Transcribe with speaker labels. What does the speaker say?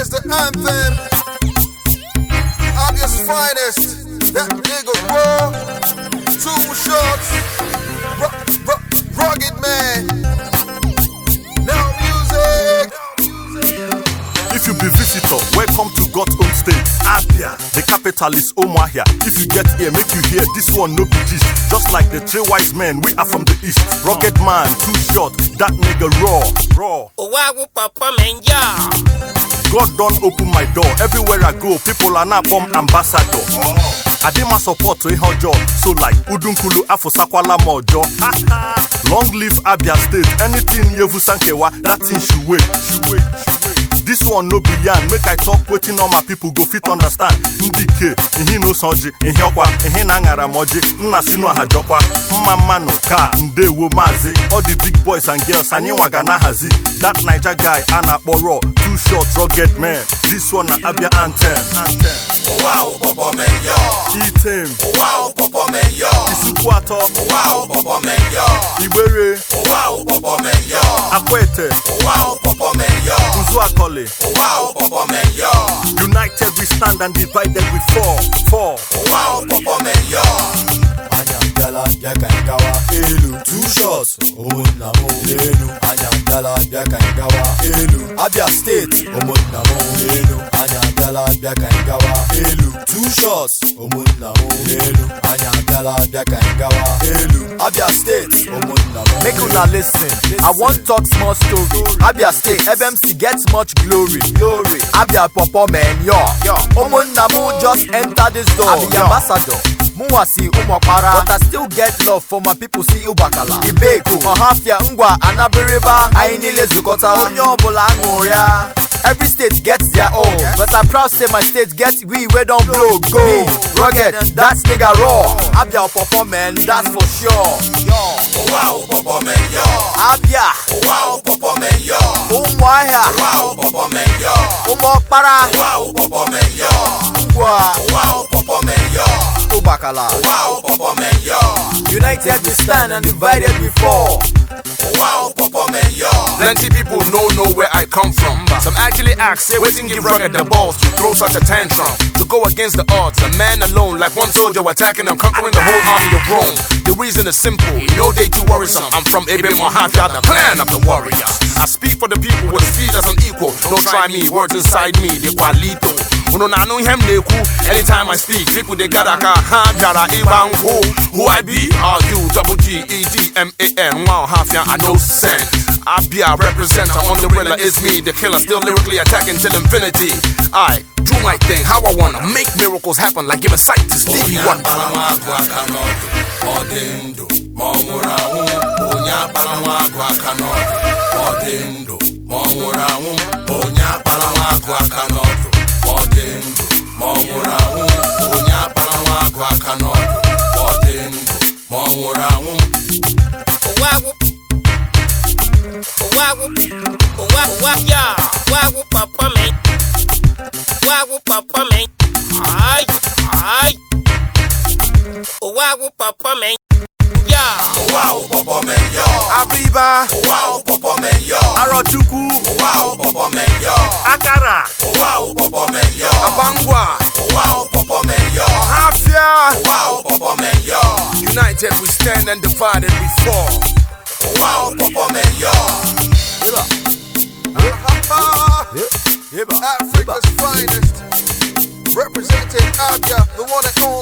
Speaker 1: is the anthem. Obvious finest. That nigga raw. Two shots. Ru- ru- rugged man. Now music.
Speaker 2: If you be visitor, welcome to God's own state. Abia, the capital is Umuahia. If you get here, make you hear this one no be gist. Just like the three wise men, we are from the east. Rocket man, too short, that nigga raw, raw.
Speaker 3: Owawu papa menja.
Speaker 2: God don't open my door. Everywhere I go, people are now come ambassador. Adima support to job. So like Udunkulu Afosakwala Mojo. Long live Abia State. Anything Yevu Sankewa, that thing should wait. Should wait. dis one no be yarn make i talk wetin normal people go fit understand. Ndị ike ihe n'ose ọjị ihe ọkwa ihe mma mmanụ ka ndewo maazị. Ọ dị big boys and girls anyị nwa ga na-ahazi. That naija guy a na-akpọ raw two short rugged men this one na abia anthem.
Speaker 1: Item.
Speaker 2: Isukwu atọ igbere
Speaker 1: akwaete
Speaker 2: Ozu Akole.
Speaker 1: Owa Opopo Mayor.
Speaker 2: United we stand and divided we fall. Fall.
Speaker 1: Owa Opopo Mayor.
Speaker 4: Anyamdala bịa ka anyị gawa elu two shots ụmụnna m elu anyamdala bịa ka anyị elu Abia State. ụmụnna m elu anyamdala bịa ka anyị elu two shots ụmụnna m elu anyamdala bịa ka anyị elu abia m
Speaker 5: Make una listen. I want talk small story. Abia State, FMC gets much glory. Glory. Abia Popo man, yo. Yo. Umunna mu just enter this door. Be ambassador. Muwasi umokpara. But I still get love for my people see Ubakala. Ibeku, Ohafia, Ngwa, Anabiriba. Anyị niile zukọta onye ọbụla aṅụrịa. Every state gets their own. But I'm proud say my state gets we where don't blow. Go, rugged, That nigga raw. Abia perform man, that's for sure. Oh
Speaker 1: wow, perform man, yo.
Speaker 5: Abia.
Speaker 1: Oh wow, perform man,
Speaker 5: yo. Oh wire.
Speaker 1: Wow, perform man,
Speaker 5: yo. Oh more para.
Speaker 1: Wow, perform man,
Speaker 5: yo.
Speaker 1: Wow, perform man,
Speaker 5: yo.
Speaker 1: Wow, perform man, yo.
Speaker 5: United we stand and divided we fall.
Speaker 1: Wow, Papa.
Speaker 6: Plenty people no know where I come from. Some actually ask, say, waiting give rugged the balls to throw such a tantrum. To go against the odds, a man alone, like one soldier attacking and conquering the whole army of Rome. The reason is simple, no day too worrisome. I'm from Ibn Mahafia, the clan of the warriors. I speak for the people with speed as unequal. Don't try me, words inside me, they qualito. Na no neku. Anytime I speak, people they got a ha jara ibango. Who I be? R U double G E D M A N. Wow, half ya I no sense. I be a representer on the gorilla is me, the killer still lyrically attacking till infinity. I do my thing, how I wanna make miracles happen, like give a sight to Stevie Wonder.
Speaker 1: ma ọ nwụrụ anwụ onye akpara nwa agụ aka n'ọdụ ọ dịrị ndụ ma ọ nwụrụ anwụ
Speaker 3: wagwu ai ai. Wagwu papa mi ya
Speaker 1: wagwu papa mi Papa Mayo.
Speaker 2: Arochukwu,
Speaker 1: Wow, Papa Mayo.
Speaker 2: Akara,
Speaker 1: Wow, Papa Mayo.
Speaker 6: Bangwa,
Speaker 1: Wow, Papa Mayo.
Speaker 6: Hafia.
Speaker 1: Wow, Papa Mayo.
Speaker 6: United we stand and divided we fall.
Speaker 1: Wow, Papa Mayo. Africa's finest. Representing Abia, the one and only, the